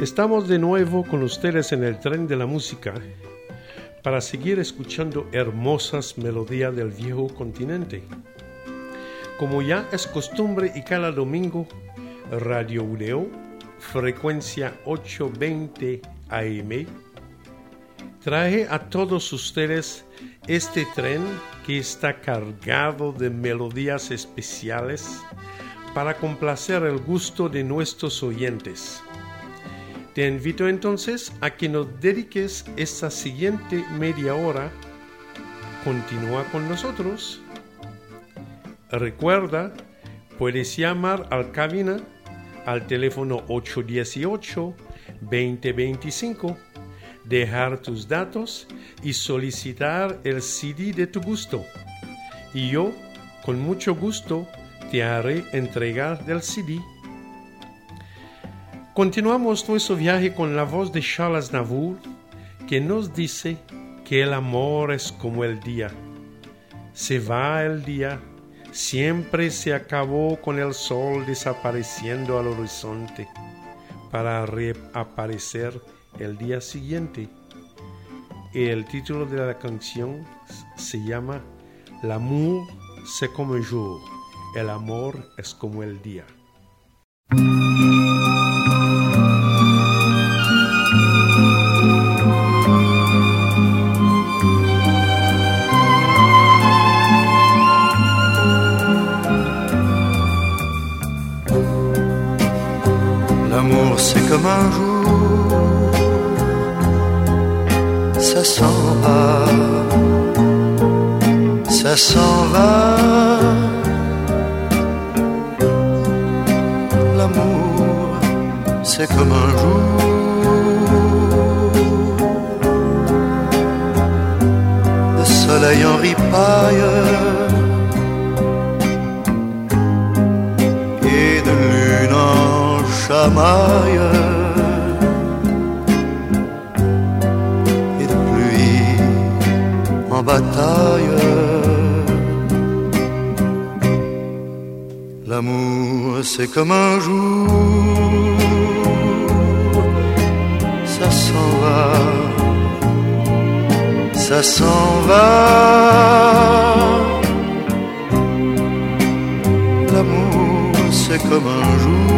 Estamos de nuevo con ustedes en el tren de la música para seguir escuchando hermosas melodías del viejo continente. Como ya es costumbre y cada domingo, Radio Uleo, frecuencia 820 AM, trae a todos ustedes este tren que está cargado de melodías especiales para complacer el gusto de nuestros oyentes. Te invito entonces a que nos dediques esta siguiente media hora. Continúa con nosotros. Recuerda, puedes llamar al cabina al teléfono 818-2025, dejar tus datos y solicitar el CD de tu gusto. Y yo, con mucho gusto, te haré entregar del CD Continuamos nuestro viaje con la voz de Charles Navour, que nos dice que el amor es como el día. Se va el día, siempre se acabó con el sol desapareciendo al horizonte, para reaparecer el día siguiente. el título de la canción se llama L'amour c'est comme un jour. El amor es como el día. Comme un jour, ça s'en va, ça s'en va. L'amour, c'est comme un jour, le soleil en ripaille. En chamaille. bataille. L'amour, c'est comme un jour, ça s'en va, ça s'en va. L'amour, c'est comme un jour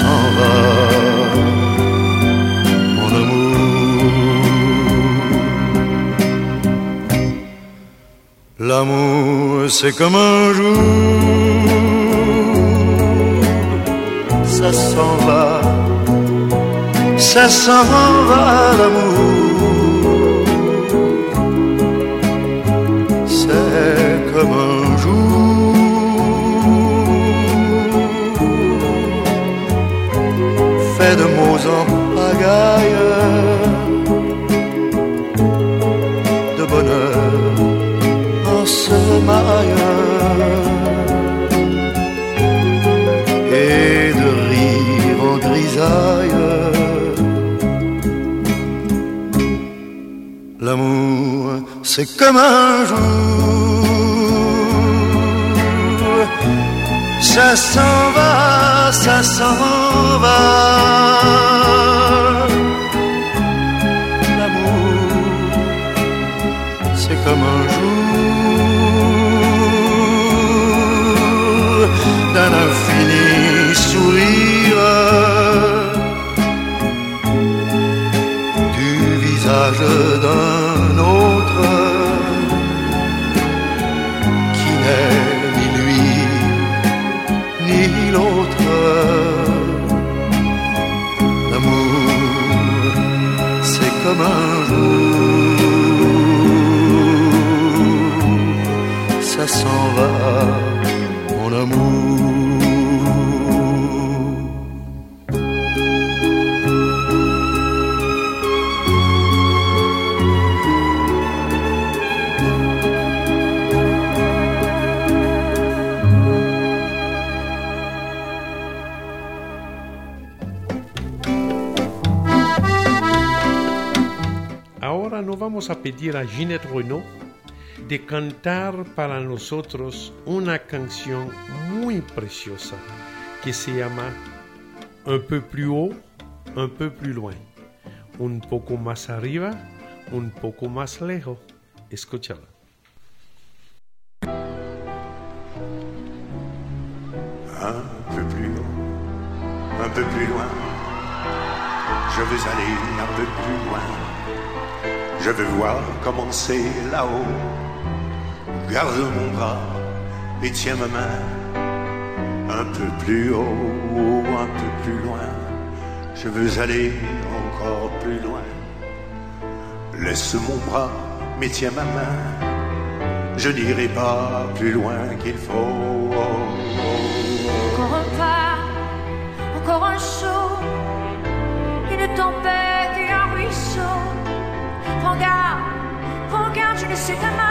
s'en va, mon amour. L'amour, c'est comme un jour, ça s'en va, ça s'en va, l'amour. C'est comme un jour, ça s'en va, ça s'en va. Agora mon amour. Vamos a pedir a Ginette Renault de cantar para nosotros una canción muy preciosa que se llama Un peu plus haut, un peu plus loin. Un poco más arriba, un poco más lejos. Escúchala. Un peu plus haut, un peu plus loin. Je veux aller un peu plus loin. Je veux voir comment c'est là-haut. Garde mon bras et tiens ma main. Un peu plus haut, un peu plus loin. Je veux aller encore plus loin. Laisse mon bras, mais tiens ma main. Je n'irai pas plus loin qu'il faut. Encore un pas, encore un saut, une tempête et un ruisseau. Prends garde, prends garde, je laisse ta main.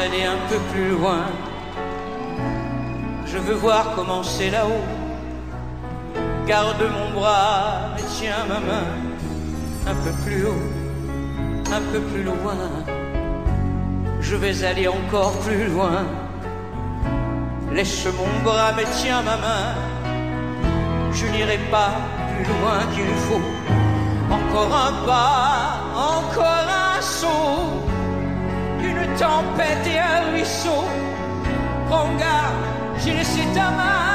Aller un peu plus loin. Je veux voir comment c'est là-haut. Garde mon bras et tiens ma main. Un peu plus haut, un peu plus loin. Je vais aller encore plus loin. Laisse mon bras mais tiens ma main. Je n'irai pas plus loin qu'il faut. Encore un pas, encore un saut. Tempête et un ruisseau. Prends garde, j'ai laissé ta main.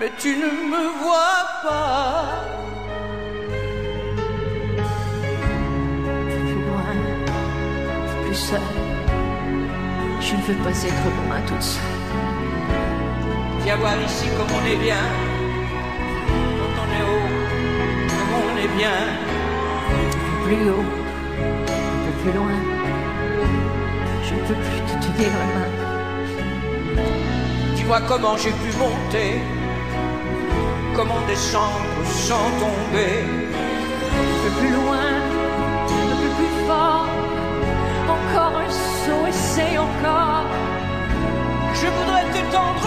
Mais tu ne me vois pas. Plus loin, plus seul. Je ne veux pas être loin toute seule. Viens voir ici comme on est bien. Quand on est haut, comme on est bien. Plus haut, plus loin. Je ne peux plus te tenir la main. Dis-moi comment j'ai pu monter, comment descendre sans tomber. Un peu plus loin, un peu plus fort. Encore un saut, essaye encore. Je voudrais te tendre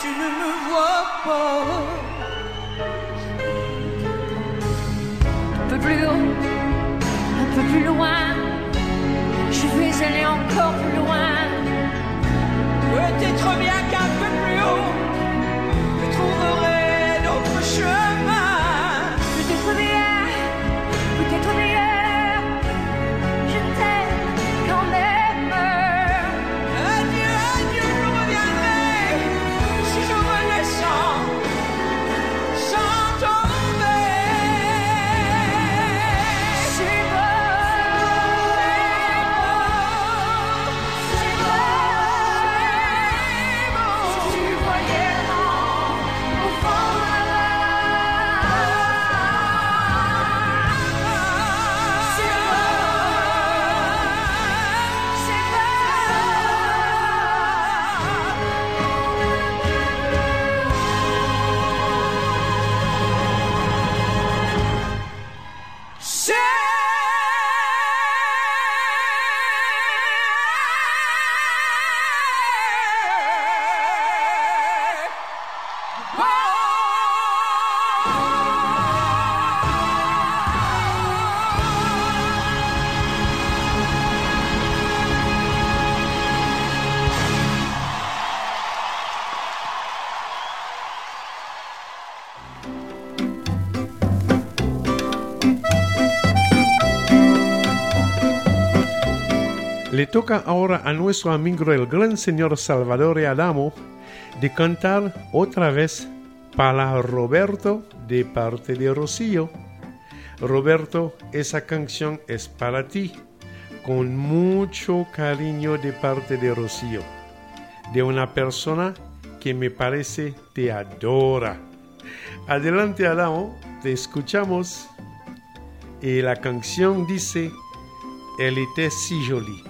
tu ne me vois pas. Un peu plus haut, un peu plus loin. Je vais aller encore plus loin. Peut-être bien qu'un Le toca ahora a nuestro amigo el gran señor Salvador Adamo de cantar otra vez para Roberto de parte de Rocío. Roberto, esa canción es para ti, con mucho cariño de parte de Rocío, de una persona que me parece te adora. Adelante Adamo, te escuchamos. Y la canción dice, Elle était si jolie.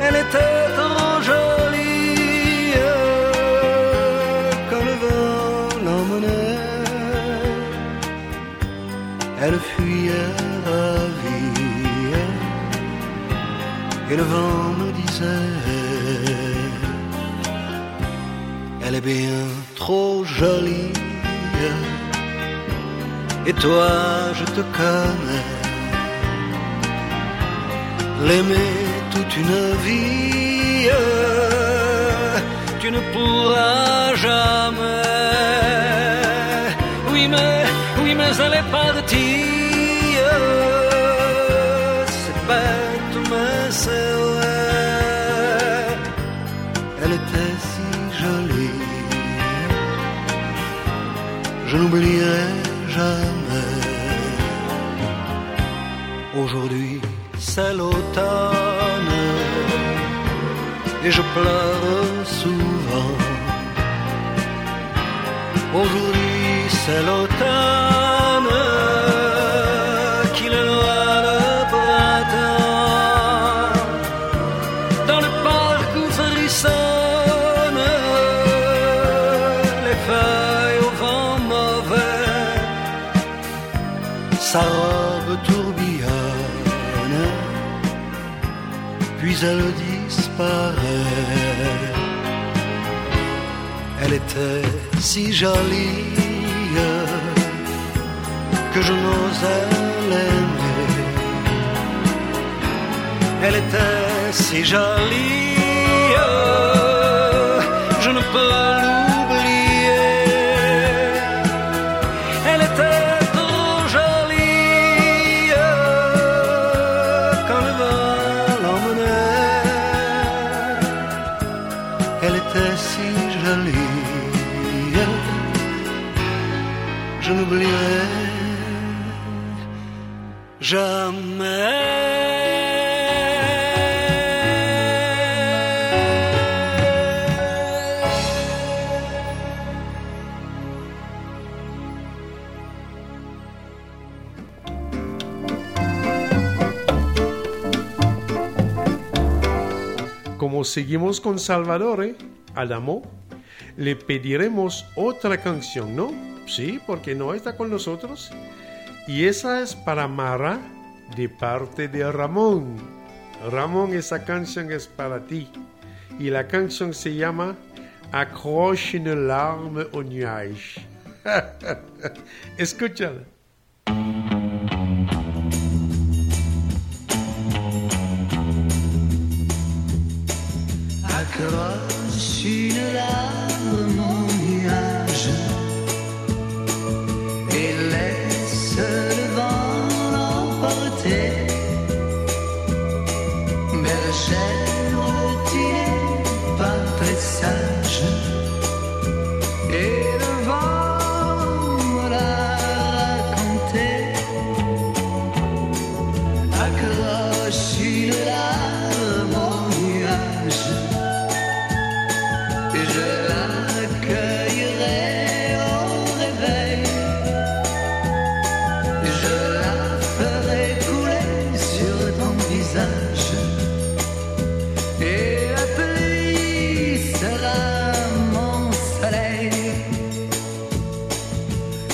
Elle était trop jolie quand le vent l'emmenait. Elle fuyait ravie et le vent me disait Elle est bien trop jolie. Et toi je te connais L'aimer toute une vie tu ne pourras jamais. Oui mais, oui mais elle est partie c'est l'automne et je pleure souvent. Aujourd'hui c'est l'automne qui le noie le printemps. Dans le parc où frissonnent les feuilles au vent mauvais, sa robe tourbillonne, puis elle disparaît. Elle était si jolie que je n'osais l'aimer. Elle était si jolie, je ne peux Como seguimos con Salvador, Adamo, le pediremos otra canción, ¿no? Sí, porque no está con nosotros. Y esa es para Mara de parte de Ramón. Ramón, esa canción es para ti. Y la canción se llama Accroche une larme au nuage. Escúchala. Accroche une larme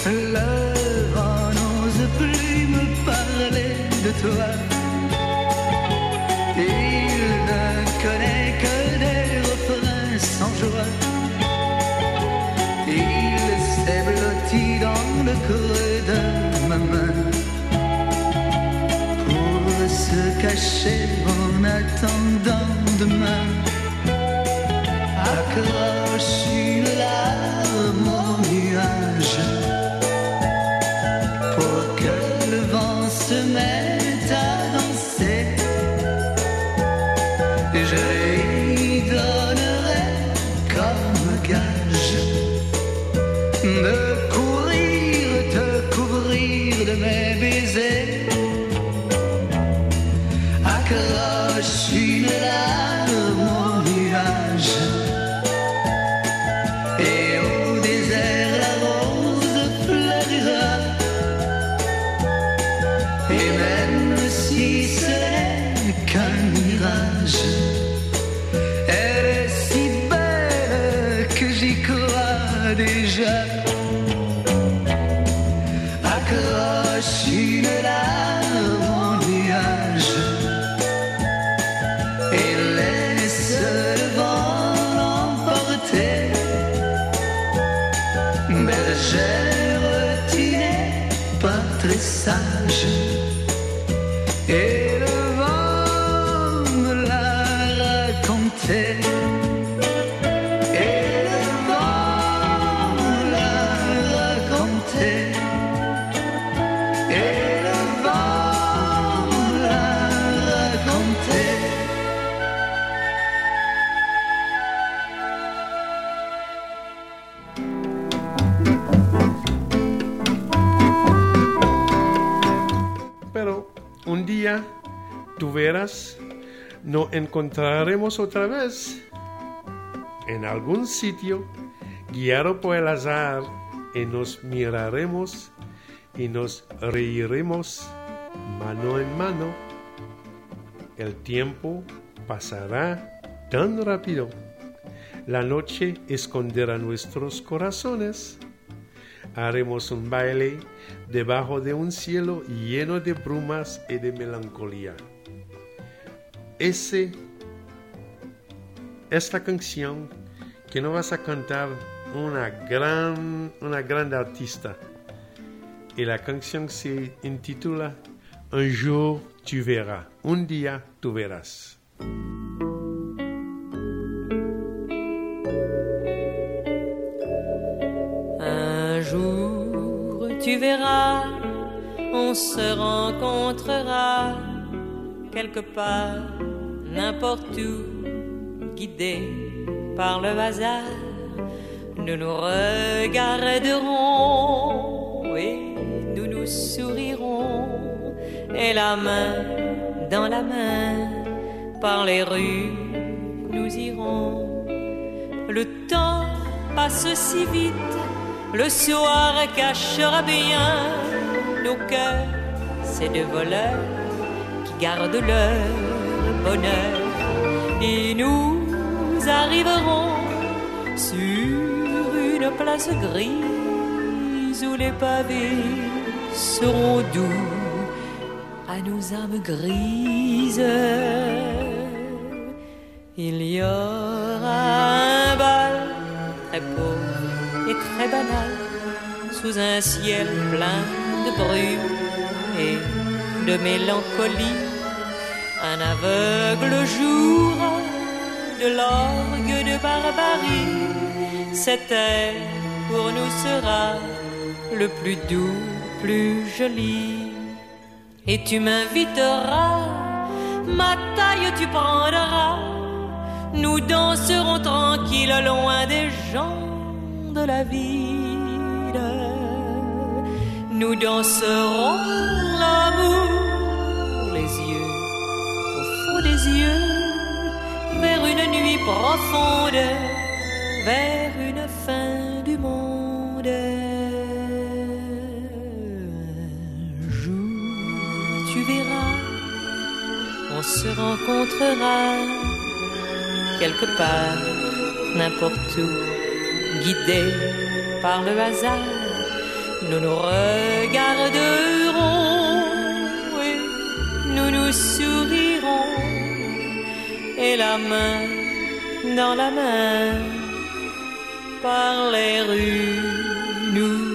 Vent n'ose plus me parler de toi. Il ne connaît que des refrains sans joie. Il s'est blotti dans le creux de ma main pour se cacher en attendant demain. she and i tú verás, nos encontraremos otra vez en algún sitio, guiado por el azar, y nos miraremos y nos reiremos mano en mano. El tiempo pasará tan rápido. La noche esconderá nuestros corazones. Haremos un baile debajo de un cielo lleno de brumas y de melancolía. Ese, esta canción que no vas a cantar una gran, una gran artista. Y la canción se intitula Un jour tu verras. Un día tú verás. Un jour tu verras, on se rencontrera quelque part, n'importe où, guidé par le hasard. Nous nous regarderons et nous nous sourirons et la main dans la main par les rues nous irons. Le temps passe si vite, le soir cachera bien nos cœurs, ces deux voleurs qui gardent bonheur. Et nous arriverons sur une place grise où les pavés seront doux à nos âmes grises. Il y aura un bal très pauvre et très banal sous un ciel plein de brume et de mélancolie. Un aveugle jour de l'orgue de barbarie. Cet air pour nous sera le plus doux, plus joli. Et tu m'inviteras, ma taille tu prendras. Nous danserons tranquilles loin des gens de la ville. Nous danserons l'amour, les yeux des yeux, vers une nuit profonde, vers une fin du monde. Un jour, tu verras, on se rencontrera quelque part, n'importe où, guidé par le hasard. Nous nous regarderons, oui, nous nous sourirons, et la main dans la main, par les rues,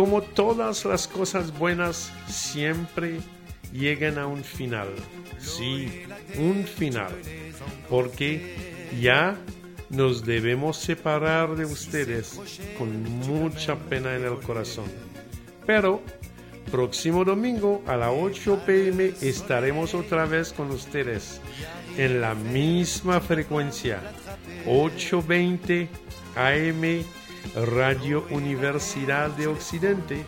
como todas las cosas buenas siempre llegan a un final. Sí, un final. Porque ya nos debemos separar de ustedes con mucha pena en el corazón. Pero próximo domingo a las 8 pm estaremos otra vez con ustedes en la misma frecuencia 820 AM Radio Universidad de Occidente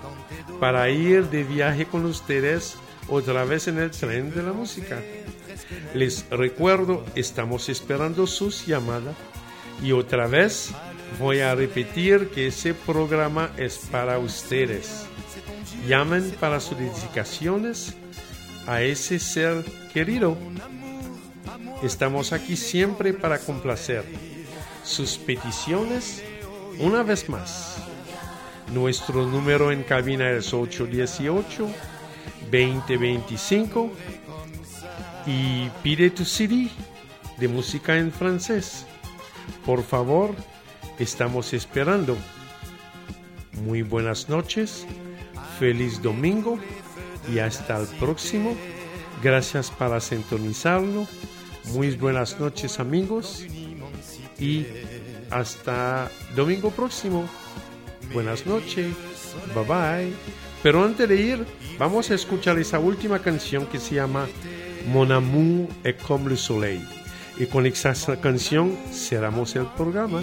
para ir de viaje con ustedes otra vez en el tren de la música. Les recuerdo, estamos esperando sus llamadas y otra vez voy a repetir que ese programa es para ustedes. Llamen para sus dedicaciones a ese ser querido. Estamos aquí siempre para complacer sus peticiones una vez más. Nuestro número en cabina es 818-2025 y pide tu CD de música en francés. Por favor, estamos esperando. Muy buenas noches, feliz domingo y hasta el próximo. Gracias para sintonizarlo. Muy buenas noches amigos y hasta domingo próximo. buenas noches, bye bye. Pero antes de ir, vamos a escuchar esa última canción que se llama Mon amour est comme le soleil. Y con esa canción cerramos el programa.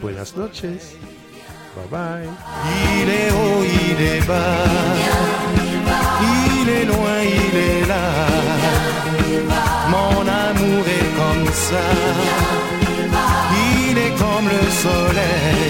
Buenas noches. Bye bye. Il est haut, il est bas. Il est loin, il est là. Mon amour est comme ça. Soleil.